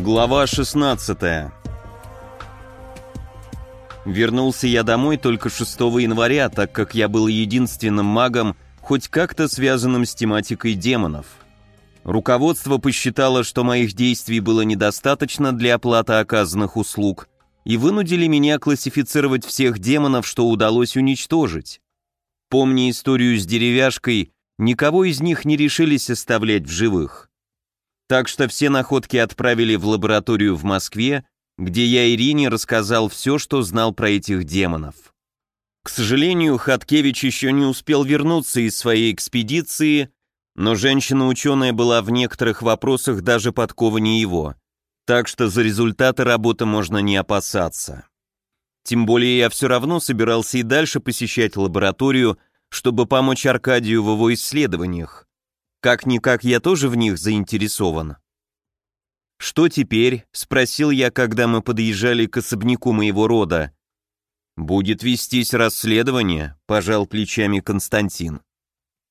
Глава 16 Вернулся я домой только 6 января, так как я был единственным магом, хоть как-то связанным с тематикой демонов. Руководство посчитало, что моих действий было недостаточно для оплаты оказанных услуг, и вынудили меня классифицировать всех демонов, что удалось уничтожить. Помня историю с деревяшкой, никого из них не решились оставлять в живых. Так что все находки отправили в лабораторию в Москве, где я Ирине рассказал все, что знал про этих демонов. К сожалению, Хаткевич еще не успел вернуться из своей экспедиции, но женщина-ученая была в некоторых вопросах даже подкованнее его, так что за результаты работы можно не опасаться. Тем более я все равно собирался и дальше посещать лабораторию, чтобы помочь Аркадию в его исследованиях. Как-никак я тоже в них заинтересован. «Что теперь?» — спросил я, когда мы подъезжали к особняку моего рода. «Будет вестись расследование», — пожал плечами Константин.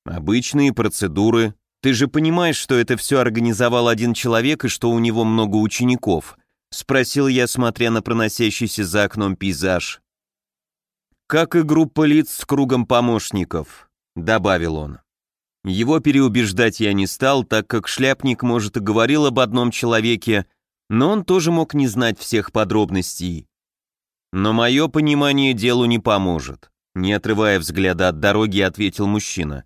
«Обычные процедуры. Ты же понимаешь, что это все организовал один человек и что у него много учеников?» — спросил я, смотря на проносящийся за окном пейзаж. «Как и группа лиц с кругом помощников», — добавил он. Его переубеждать я не стал, так как шляпник, может, и говорил об одном человеке, но он тоже мог не знать всех подробностей. Но мое понимание делу не поможет. Не отрывая взгляда от дороги, ответил мужчина.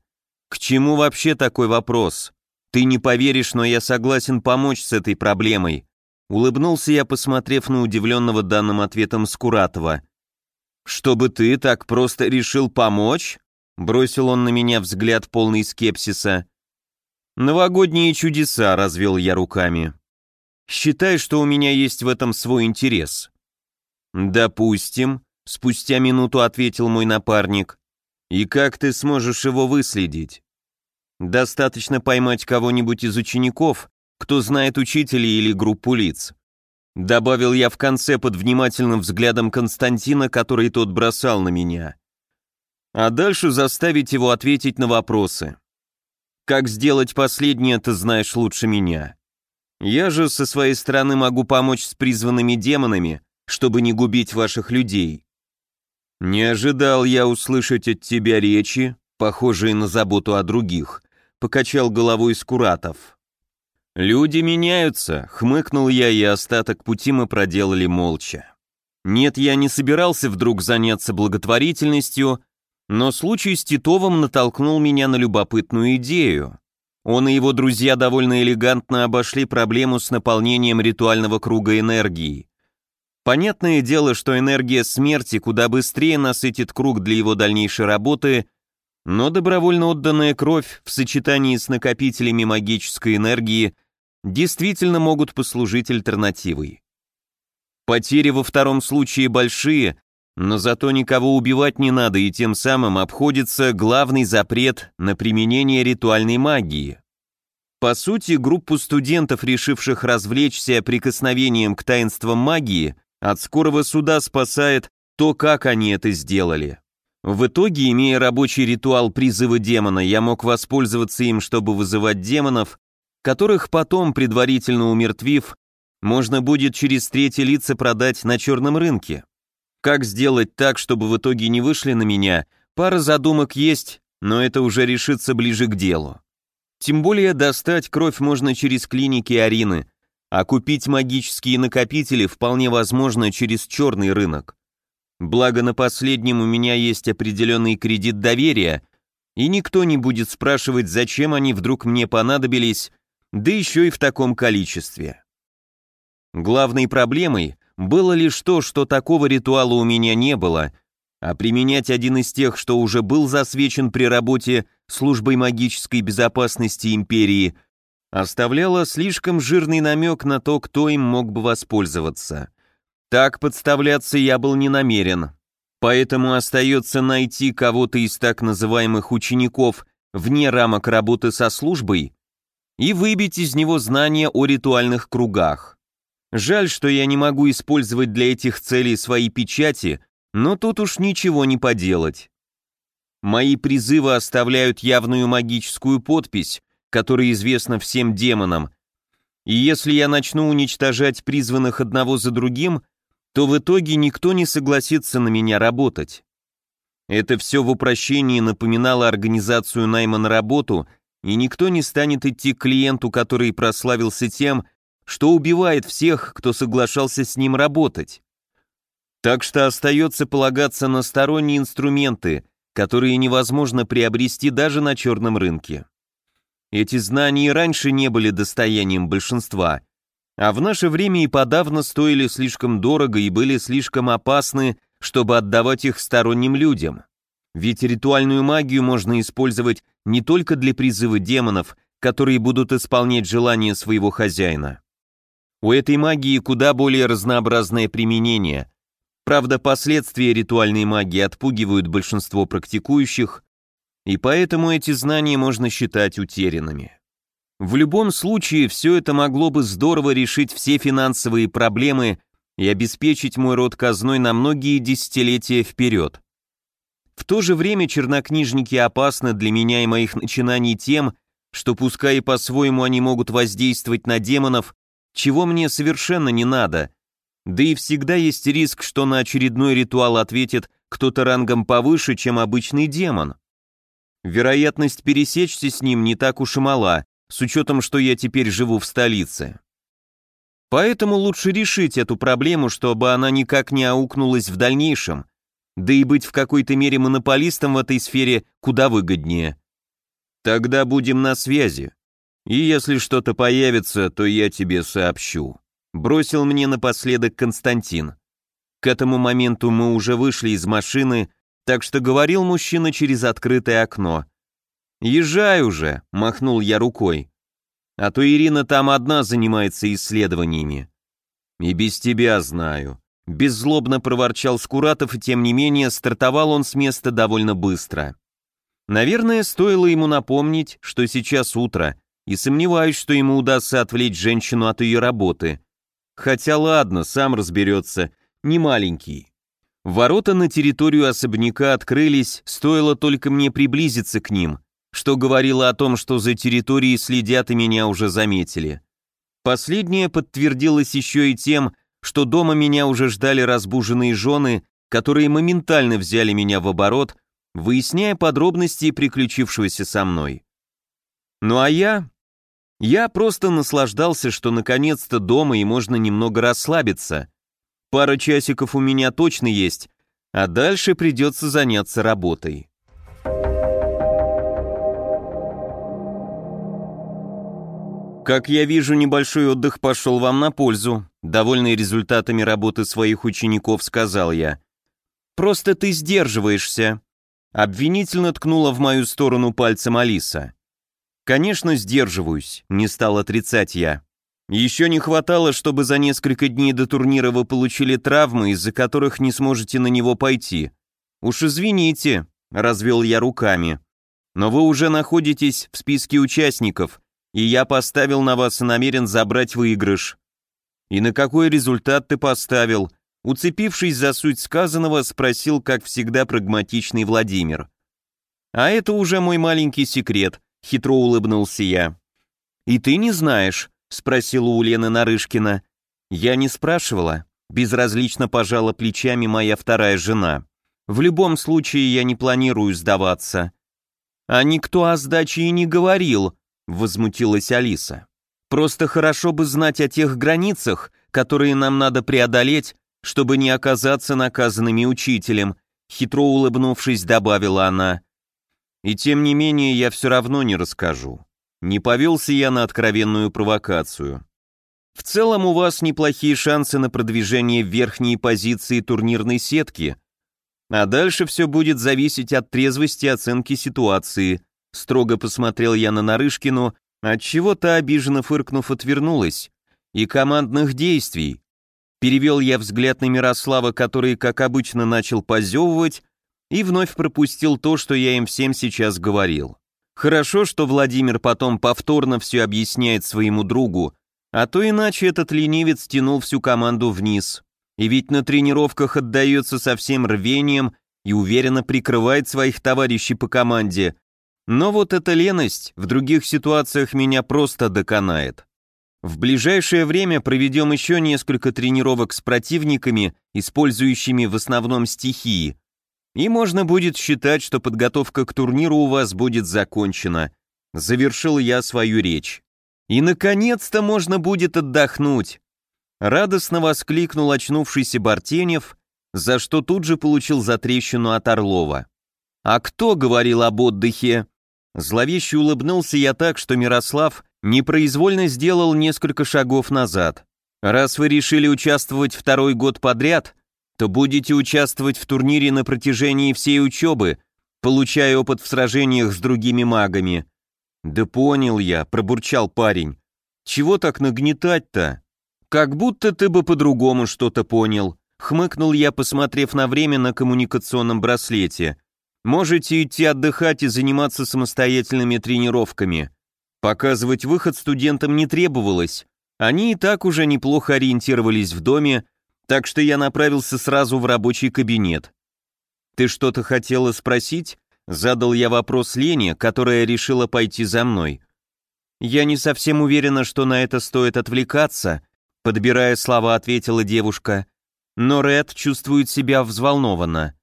К чему вообще такой вопрос? Ты не поверишь, но я согласен помочь с этой проблемой. Улыбнулся я, посмотрев на удивленного данным ответом Скуратова. «Чтобы ты так просто решил помочь?» Бросил он на меня взгляд полный скепсиса. «Новогодние чудеса», — развел я руками. «Считай, что у меня есть в этом свой интерес». «Допустим», — спустя минуту ответил мой напарник. «И как ты сможешь его выследить?» «Достаточно поймать кого-нибудь из учеников, кто знает учителей или группу лиц». Добавил я в конце под внимательным взглядом Константина, который тот бросал на меня а дальше заставить его ответить на вопросы. Как сделать последнее, ты знаешь лучше меня. Я же со своей стороны могу помочь с призванными демонами, чтобы не губить ваших людей. Не ожидал я услышать от тебя речи, похожие на заботу о других, покачал головой Скуратов. Люди меняются, хмыкнул я, и остаток пути мы проделали молча. Нет, я не собирался вдруг заняться благотворительностью, но случай с Титовым натолкнул меня на любопытную идею. Он и его друзья довольно элегантно обошли проблему с наполнением ритуального круга энергии. Понятное дело, что энергия смерти куда быстрее насытит круг для его дальнейшей работы, но добровольно отданная кровь в сочетании с накопителями магической энергии действительно могут послужить альтернативой. Потери во втором случае большие, но зато никого убивать не надо, и тем самым обходится главный запрет на применение ритуальной магии. По сути, группу студентов, решивших развлечься прикосновением к таинствам магии, от скорого суда спасает то, как они это сделали. В итоге, имея рабочий ритуал призыва демона, я мог воспользоваться им, чтобы вызывать демонов, которых потом, предварительно умертвив, можно будет через третьи лица продать на черном рынке. Как сделать так, чтобы в итоге не вышли на меня, пара задумок есть, но это уже решится ближе к делу. Тем более достать кровь можно через клиники Арины, а купить магические накопители вполне возможно через черный рынок. Благо на последнем у меня есть определенный кредит доверия, и никто не будет спрашивать, зачем они вдруг мне понадобились, да еще и в таком количестве. Главной проблемой было лишь то, что такого ритуала у меня не было, а применять один из тех, что уже был засвечен при работе службой магической безопасности империи, оставляло слишком жирный намек на то, кто им мог бы воспользоваться. Так подставляться я был не намерен, поэтому остается найти кого-то из так называемых учеников вне рамок работы со службой и выбить из него знания о ритуальных кругах. Жаль, что я не могу использовать для этих целей свои печати, но тут уж ничего не поделать. Мои призывы оставляют явную магическую подпись, которая известна всем демонам, И если я начну уничтожать призванных одного за другим, то в итоге никто не согласится на меня работать. Это все в упрощении напоминало организацию найма на работу, и никто не станет идти к клиенту, который прославился тем, что убивает всех, кто соглашался с ним работать. Так что остается полагаться на сторонние инструменты, которые невозможно приобрести даже на черном рынке. Эти знания раньше не были достоянием большинства, а в наше время и подавно стоили слишком дорого и были слишком опасны, чтобы отдавать их сторонним людям. Ведь ритуальную магию можно использовать не только для призыва демонов, которые будут исполнять желания своего хозяина. У этой магии куда более разнообразное применение. Правда, последствия ритуальной магии отпугивают большинство практикующих, и поэтому эти знания можно считать утерянными. В любом случае, все это могло бы здорово решить все финансовые проблемы и обеспечить мой род казной на многие десятилетия вперед. В то же время чернокнижники опасны для меня и моих начинаний тем, что пускай и по-своему они могут воздействовать на демонов, чего мне совершенно не надо. Да и всегда есть риск, что на очередной ритуал ответит кто-то рангом повыше, чем обычный демон. Вероятность пересечься с ним не так уж и мала, с учетом, что я теперь живу в столице. Поэтому лучше решить эту проблему, чтобы она никак не аукнулась в дальнейшем, да и быть в какой-то мере монополистом в этой сфере куда выгоднее. Тогда будем на связи. И если что-то появится, то я тебе сообщу. Бросил мне напоследок Константин. К этому моменту мы уже вышли из машины, так что говорил мужчина через открытое окно. «Езжай уже», — махнул я рукой. «А то Ирина там одна занимается исследованиями». «И без тебя знаю», — беззлобно проворчал Скуратов, и тем не менее стартовал он с места довольно быстро. Наверное, стоило ему напомнить, что сейчас утро, и сомневаюсь, что ему удастся отвлечь женщину от ее работы. Хотя ладно, сам разберется, не маленький. Ворота на территорию особняка открылись, стоило только мне приблизиться к ним, что говорило о том, что за территорией следят и меня уже заметили. Последнее подтвердилось еще и тем, что дома меня уже ждали разбуженные жены, которые моментально взяли меня в оборот, выясняя подробности приключившегося со мной. Ну а я, я просто наслаждался, что наконец-то дома и можно немного расслабиться. Пара часиков у меня точно есть, а дальше придется заняться работой. Как я вижу, небольшой отдых пошел вам на пользу. Довольный результатами работы своих учеников, сказал я. Просто ты сдерживаешься. Обвинительно ткнула в мою сторону пальцем Алиса. «Конечно, сдерживаюсь», — не стал отрицать я. «Еще не хватало, чтобы за несколько дней до турнира вы получили травмы, из-за которых не сможете на него пойти. Уж извините», — развел я руками. «Но вы уже находитесь в списке участников, и я поставил на вас и намерен забрать выигрыш». «И на какой результат ты поставил?» Уцепившись за суть сказанного, спросил, как всегда, прагматичный Владимир. «А это уже мой маленький секрет», Хитро улыбнулся я. «И ты не знаешь?» — спросила у Лены Нарышкина. «Я не спрашивала». Безразлично пожала плечами моя вторая жена. «В любом случае я не планирую сдаваться». «А никто о сдаче и не говорил», — возмутилась Алиса. «Просто хорошо бы знать о тех границах, которые нам надо преодолеть, чтобы не оказаться наказанными учителем», хитро улыбнувшись, добавила она. И тем не менее я все равно не расскажу. Не повелся я на откровенную провокацию. В целом у вас неплохие шансы на продвижение в верхние позиции турнирной сетки, а дальше все будет зависеть от трезвости оценки ситуации. Строго посмотрел я на Нарышкину, отчего та, обиженно фыркнув, отвернулась. И командных действий. Перевел я взгляд на Мирослава, который, как обычно, начал позевывать, и вновь пропустил то, что я им всем сейчас говорил. Хорошо, что Владимир потом повторно все объясняет своему другу, а то иначе этот ленивец тянул всю команду вниз. И ведь на тренировках отдается со всем рвением и уверенно прикрывает своих товарищей по команде. Но вот эта леность в других ситуациях меня просто доконает. В ближайшее время проведем еще несколько тренировок с противниками, использующими в основном стихии, и можно будет считать, что подготовка к турниру у вас будет закончена. Завершил я свою речь. И, наконец-то, можно будет отдохнуть. Радостно воскликнул очнувшийся Бартенев, за что тут же получил затрещину от Орлова. «А кто говорил об отдыхе?» Зловеще улыбнулся я так, что Мирослав непроизвольно сделал несколько шагов назад. «Раз вы решили участвовать второй год подряд, то будете участвовать в турнире на протяжении всей учебы, получая опыт в сражениях с другими магами». «Да понял я», — пробурчал парень. «Чего так нагнетать-то?» «Как будто ты бы по-другому что-то понял», — хмыкнул я, посмотрев на время на коммуникационном браслете. «Можете идти отдыхать и заниматься самостоятельными тренировками. Показывать выход студентам не требовалось. Они и так уже неплохо ориентировались в доме, так что я направился сразу в рабочий кабинет. «Ты что-то хотела спросить?» Задал я вопрос Лене, которая решила пойти за мной. «Я не совсем уверена, что на это стоит отвлекаться», подбирая слова, ответила девушка. «Но Ред чувствует себя взволнованно».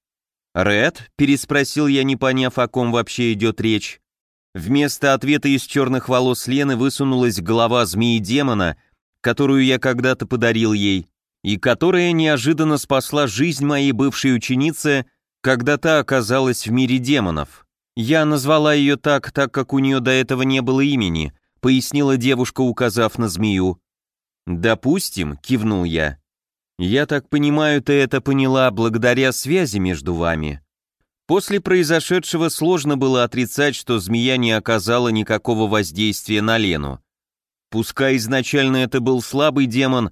«Ред?» — переспросил я, не поняв, о ком вообще идет речь. Вместо ответа из черных волос Лены высунулась голова змеи-демона, которую я когда-то подарил ей, и которая неожиданно спасла жизнь моей бывшей ученицы, когда та оказалась в мире демонов. Я назвала ее так, так как у нее до этого не было имени, пояснила девушка, указав на змею. «Допустим», — кивнул я. «Я так понимаю, ты это поняла благодаря связи между вами». После произошедшего сложно было отрицать, что змея не оказала никакого воздействия на Лену. Пускай изначально это был слабый демон,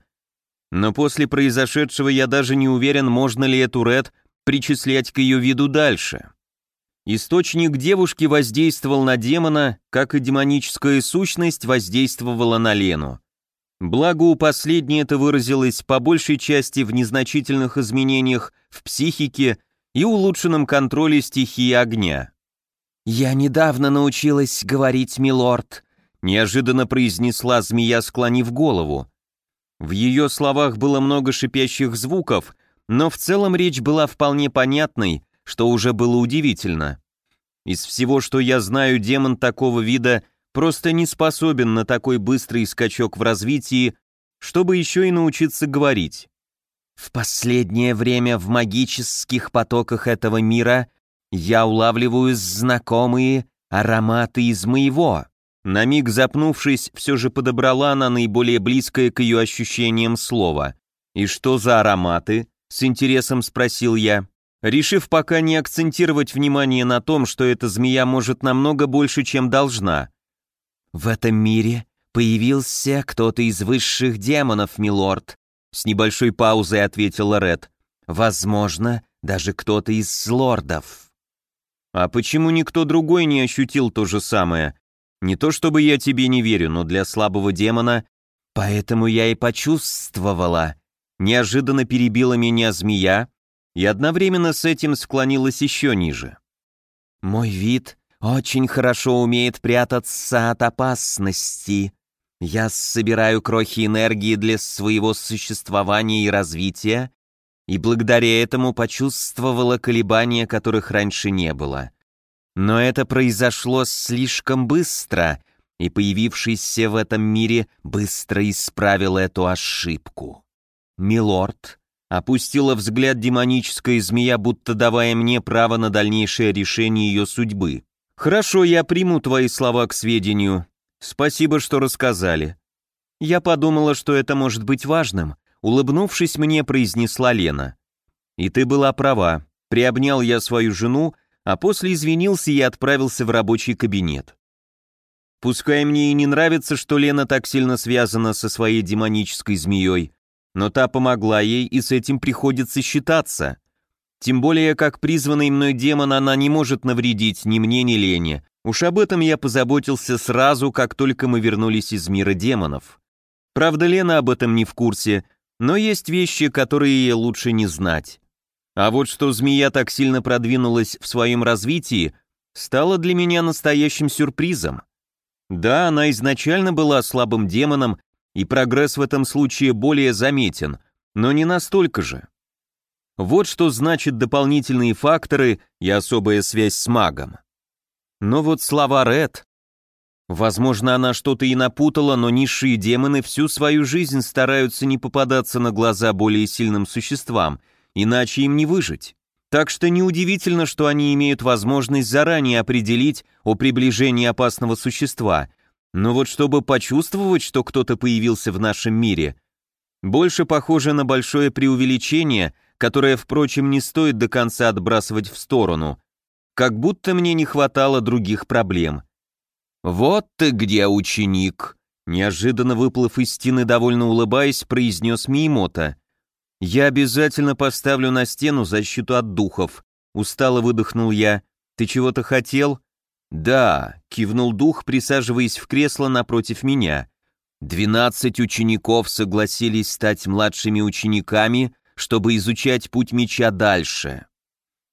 но после произошедшего я даже не уверен, можно ли эту Ред причислять к ее виду дальше. Источник девушки воздействовал на демона, как и демоническая сущность воздействовала на Лену. Благо у последней это выразилось по большей части в незначительных изменениях в психике и улучшенном контроле стихии огня. «Я недавно научилась говорить, милорд», — неожиданно произнесла змея, склонив голову. В ее словах было много шипящих звуков, но в целом речь была вполне понятной, что уже было удивительно. Из всего, что я знаю, демон такого вида просто не способен на такой быстрый скачок в развитии, чтобы еще и научиться говорить. В последнее время в магических потоках этого мира я улавливаю знакомые ароматы из моего. На миг запнувшись, все же подобрала она наиболее близкое к ее ощущениям слово. «И что за ароматы?» — с интересом спросил я, решив пока не акцентировать внимание на том, что эта змея может намного больше, чем должна. «В этом мире появился кто-то из высших демонов, милорд», с небольшой паузой ответила Ред. «Возможно, даже кто-то из лордов». «А почему никто другой не ощутил то же самое?» Не то чтобы я тебе не верю, но для слабого демона... Поэтому я и почувствовала. Неожиданно перебила меня змея и одновременно с этим склонилась еще ниже. Мой вид очень хорошо умеет прятаться от опасности. Я собираю крохи энергии для своего существования и развития, и благодаря этому почувствовала колебания, которых раньше не было. Но это произошло слишком быстро, и появившийся в этом мире быстро исправил эту ошибку. Милорд опустила взгляд демоническая змея, будто давая мне право на дальнейшее решение ее судьбы. «Хорошо, я приму твои слова к сведению. Спасибо, что рассказали». Я подумала, что это может быть важным, улыбнувшись мне, произнесла Лена. «И ты была права. Приобнял я свою жену, а после извинился и отправился в рабочий кабинет. Пускай мне и не нравится, что Лена так сильно связана со своей демонической змеей, но та помогла ей, и с этим приходится считаться. Тем более, как призванный мной демон, она не может навредить ни мне, ни Лене. Уж об этом я позаботился сразу, как только мы вернулись из мира демонов. Правда, Лена об этом не в курсе, но есть вещи, которые лучше не знать. А вот что змея так сильно продвинулась в своем развитии, стало для меня настоящим сюрпризом. Да, она изначально была слабым демоном, и прогресс в этом случае более заметен, но не настолько же. Вот что значит дополнительные факторы и особая связь с магом. Но вот слова Ред... Возможно, она что-то и напутала, но низшие демоны всю свою жизнь стараются не попадаться на глаза более сильным существам, иначе им не выжить. Так что неудивительно, что они имеют возможность заранее определить о приближении опасного существа. Но вот чтобы почувствовать, что кто-то появился в нашем мире, больше похоже на большое преувеличение, которое, впрочем, не стоит до конца отбрасывать в сторону. Как будто мне не хватало других проблем. «Вот ты где, ученик!» Неожиданно выплыв из стены, довольно улыбаясь, произнес Миемота. «Я обязательно поставлю на стену защиту от духов», — устало выдохнул я. «Ты чего-то хотел?» «Да», — кивнул дух, присаживаясь в кресло напротив меня. «Двенадцать учеников согласились стать младшими учениками, чтобы изучать путь меча дальше.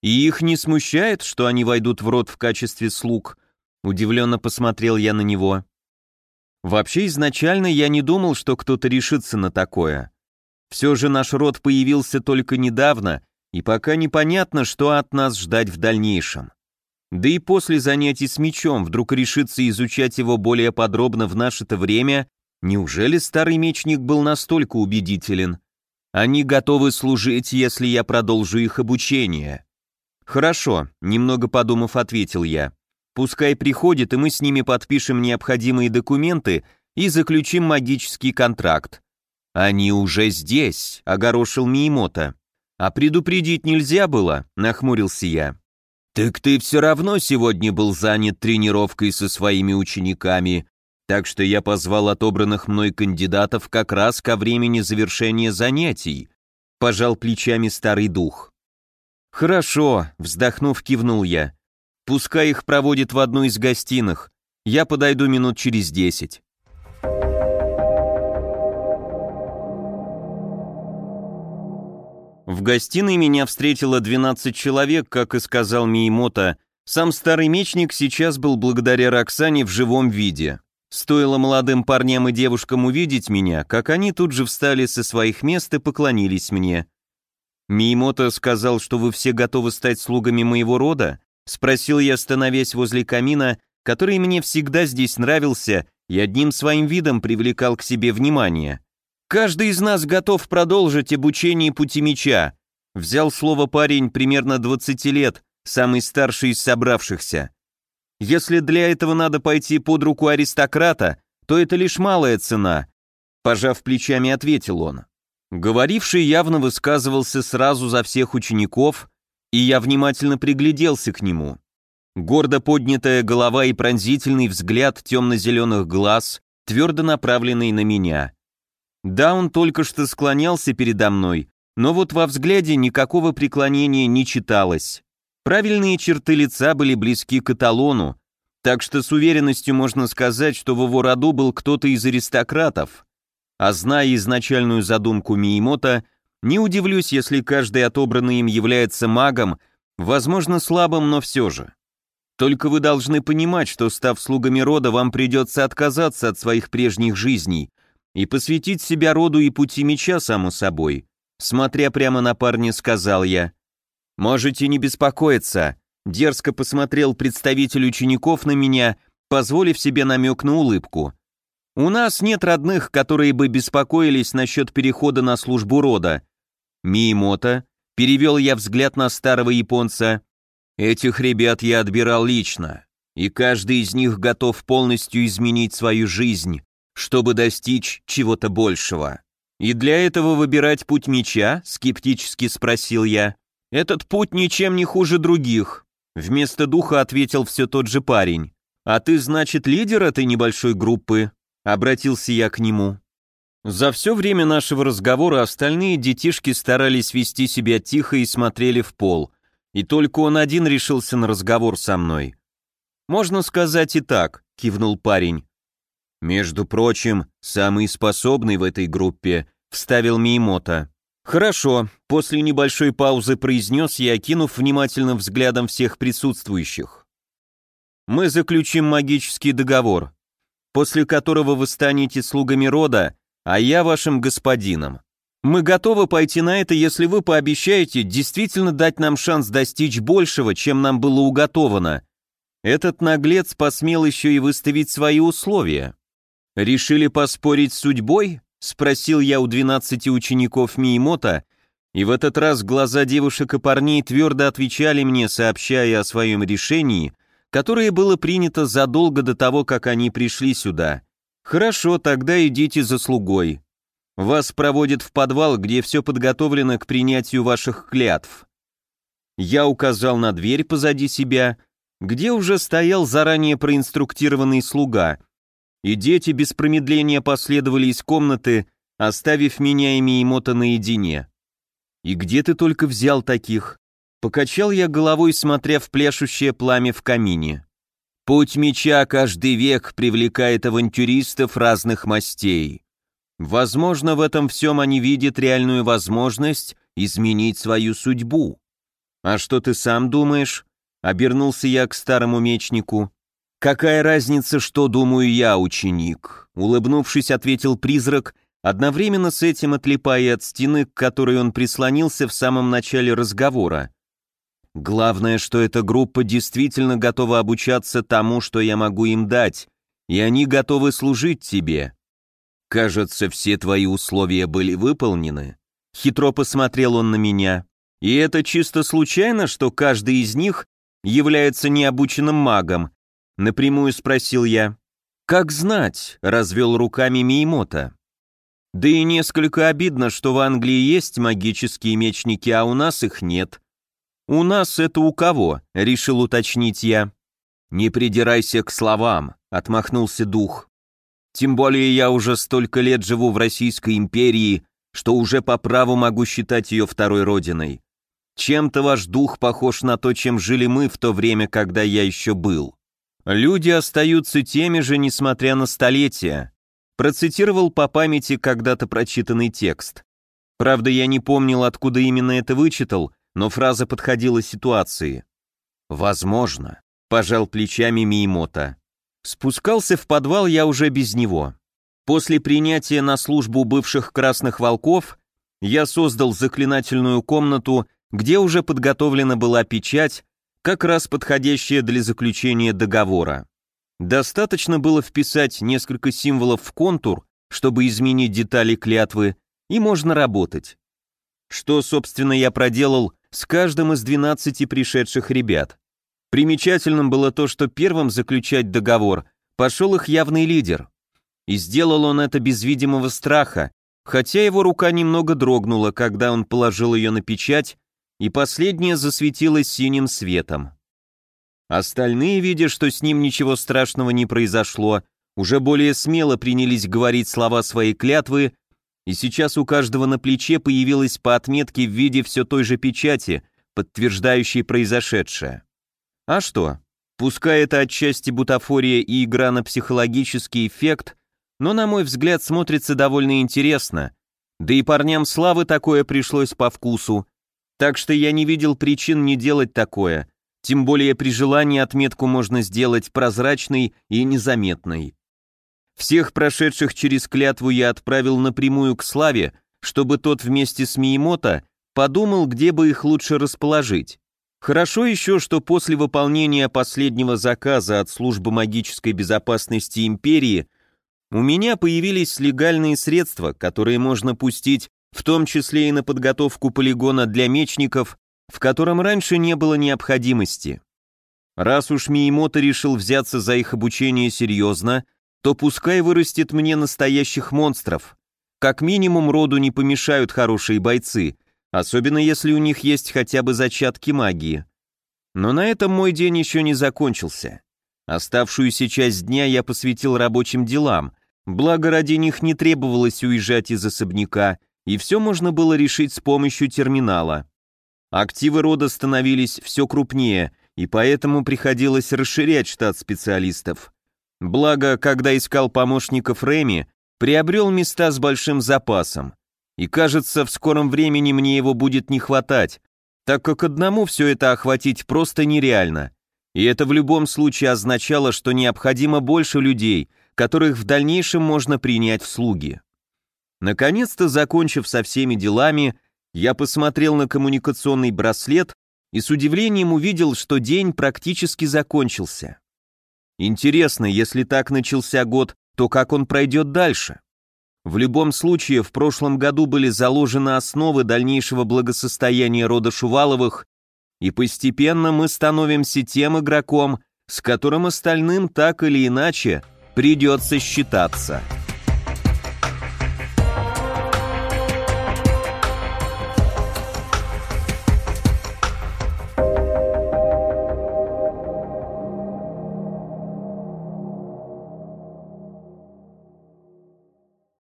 И их не смущает, что они войдут в рот в качестве слуг?» Удивленно посмотрел я на него. Вообще, изначально я не думал, что кто-то решится на такое. Все же наш род появился только недавно, и пока непонятно, что от нас ждать в дальнейшем. Да и после занятий с мечом вдруг решиться изучать его более подробно в наше-то время, неужели старый мечник был настолько убедителен? Они готовы служить, если я продолжу их обучение. Хорошо, немного подумав, ответил я. Пускай приходят, и мы с ними подпишем необходимые документы и заключим магический контракт. «Они уже здесь», — огорошил Миемота. «А предупредить нельзя было», — нахмурился я. «Так ты все равно сегодня был занят тренировкой со своими учениками, так что я позвал отобранных мной кандидатов как раз ко времени завершения занятий», — пожал плечами старый дух. «Хорошо», — вздохнув, кивнул я. «Пускай их проводят в одну из гостиных. Я подойду минут через десять». В гостиной меня встретило 12 человек, как и сказал Миемота. Сам старый мечник сейчас был благодаря Роксане в живом виде. Стоило молодым парням и девушкам увидеть меня, как они тут же встали со своих мест и поклонились мне. Миемота сказал, что вы все готовы стать слугами моего рода? Спросил я, становясь возле камина, который мне всегда здесь нравился и одним своим видом привлекал к себе внимание. Каждый из нас готов продолжить обучение пути меча. Взял слово парень примерно 20 лет, самый старший из собравшихся. Если для этого надо пойти под руку аристократа, то это лишь малая цена. Пожав плечами, ответил он. Говоривший явно высказывался сразу за всех учеников, и я внимательно пригляделся к нему. Гордо поднятая голова и пронзительный взгляд темно-зеленых глаз, твердо направленный на меня. Да, он только что склонялся передо мной, но вот во взгляде никакого преклонения не читалось. Правильные черты лица были близки к эталону, так что с уверенностью можно сказать, что в его роду был кто-то из аристократов. А зная изначальную задумку Миемота, не удивлюсь, если каждый отобранный им является магом, возможно, слабым, но все же. Только вы должны понимать, что, став слугами рода, вам придется отказаться от своих прежних жизней, и посвятить себя роду и пути меча, само собой. Смотря прямо на парня, сказал я. «Можете не беспокоиться», — дерзко посмотрел представитель учеников на меня, позволив себе намек на улыбку. «У нас нет родных, которые бы беспокоились насчет перехода на службу рода». Миемота, перевел я взгляд на старого японца, «этих ребят я отбирал лично, и каждый из них готов полностью изменить свою жизнь, чтобы достичь чего-то большего. И для этого выбирать путь меча, скептически спросил я. Этот путь ничем не хуже других. Вместо духа ответил все тот же парень. А ты, значит, лидер этой небольшой группы? Обратился я к нему. За все время нашего разговора остальные детишки старались вести себя тихо и смотрели в пол. И только он один решился на разговор со мной. «Можно сказать и так», — кивнул парень. «Между прочим, самый способный в этой группе», — вставил Миемота. «Хорошо», — после небольшой паузы произнес я, окинув внимательным взглядом всех присутствующих. «Мы заключим магический договор, после которого вы станете слугами рода, а я вашим господином. Мы готовы пойти на это, если вы пообещаете действительно дать нам шанс достичь большего, чем нам было уготовано. Этот наглец посмел еще и выставить свои условия. Решили поспорить с судьбой? Спросил я у двенадцати учеников Миемота, и в этот раз глаза девушек и парней твердо отвечали мне, сообщая о своем решении, которое было принято задолго до того, как они пришли сюда. «Хорошо, тогда идите за слугой. Вас проводят в подвал, где все подготовлено к принятию ваших клятв». Я указал на дверь позади себя, где уже стоял заранее проинструктированный слуга, и дети без промедления последовали из комнаты, оставив меня и Миемота наедине. «И где ты только взял таких?» Покачал я головой, смотря в пляшущее пламя в камине. Путь меча каждый век привлекает авантюристов разных мастей. Возможно, в этом всем они видят реальную возможность изменить свою судьбу. А что ты сам думаешь? Обернулся я к старому мечнику. Какая разница, что думаю я, ученик? Улыбнувшись, ответил призрак, одновременно с этим отлипая от стены, к которой он прислонился в самом начале разговора. Главное, что эта группа действительно готова обучаться тому, что я могу им дать, и они готовы служить тебе. Кажется, все твои условия были выполнены. Хитро посмотрел он на меня. И это чисто случайно, что каждый из них является необученным магом? Напрямую спросил я. Как знать, развел руками Миемота. Да и несколько обидно, что в Англии есть магические мечники, а у нас их нет. «У нас это у кого?» — решил уточнить я. «Не придирайся к словам», — отмахнулся дух. «Тем более я уже столько лет живу в Российской империи, что уже по праву могу считать ее второй родиной. Чем-то ваш дух похож на то, чем жили мы в то время, когда я еще был. Люди остаются теми же, несмотря на столетия», процитировал по памяти когда-то прочитанный текст. Правда, я не помнил, откуда именно это вычитал, но фраза подходила ситуации. «Возможно», — пожал плечами Миемота. Спускался в подвал я уже без него. После принятия на службу бывших красных волков я создал заклинательную комнату, где уже подготовлена была печать, как раз подходящая для заключения договора. Достаточно было вписать несколько символов в контур, чтобы изменить детали клятвы, и можно работать. Что, собственно, я проделал с каждым из 12 пришедших ребят. Примечательным было то, что первым заключать договор пошел их явный лидер. И сделал он это без видимого страха, хотя его рука немного дрогнула, когда он положил ее на печать, и последняя засветилась синим светом. Остальные, видя, что с ним ничего страшного не произошло, уже более смело принялись говорить слова своей клятвы и сейчас у каждого на плече появилась по отметке в виде все той же печати, подтверждающей произошедшее. А что? Пускай это отчасти бутафория и игра на психологический эффект, но, на мой взгляд, смотрится довольно интересно, да и парням славы такое пришлось по вкусу, так что я не видел причин не делать такое, тем более при желании отметку можно сделать прозрачной и незаметной. Всех прошедших через клятву я отправил напрямую к Славе, чтобы тот вместе с Миемото подумал, где бы их лучше расположить. Хорошо еще, что после выполнения последнего заказа от службы магической безопасности империи у меня появились легальные средства, которые можно пустить в том числе и на подготовку полигона для мечников, в котором раньше не было необходимости. Раз уж Миемото решил взяться за их обучение серьезно, то пускай вырастет мне настоящих монстров. Как минимум роду не помешают хорошие бойцы, особенно если у них есть хотя бы зачатки магии. Но на этом мой день еще не закончился. Оставшуюся часть дня я посвятил рабочим делам, благо ради них не требовалось уезжать из особняка, и все можно было решить с помощью терминала. Активы рода становились все крупнее, и поэтому приходилось расширять штат специалистов. Благо, когда искал помощников Реми, приобрел места с большим запасом. И кажется, в скором времени мне его будет не хватать, так как одному все это охватить просто нереально. И это в любом случае означало, что необходимо больше людей, которых в дальнейшем можно принять в слуги. Наконец-то, закончив со всеми делами, я посмотрел на коммуникационный браслет и с удивлением увидел, что день практически закончился. Интересно, если так начался год, то как он пройдет дальше? В любом случае, в прошлом году были заложены основы дальнейшего благосостояния рода Шуваловых, и постепенно мы становимся тем игроком, с которым остальным так или иначе придется считаться.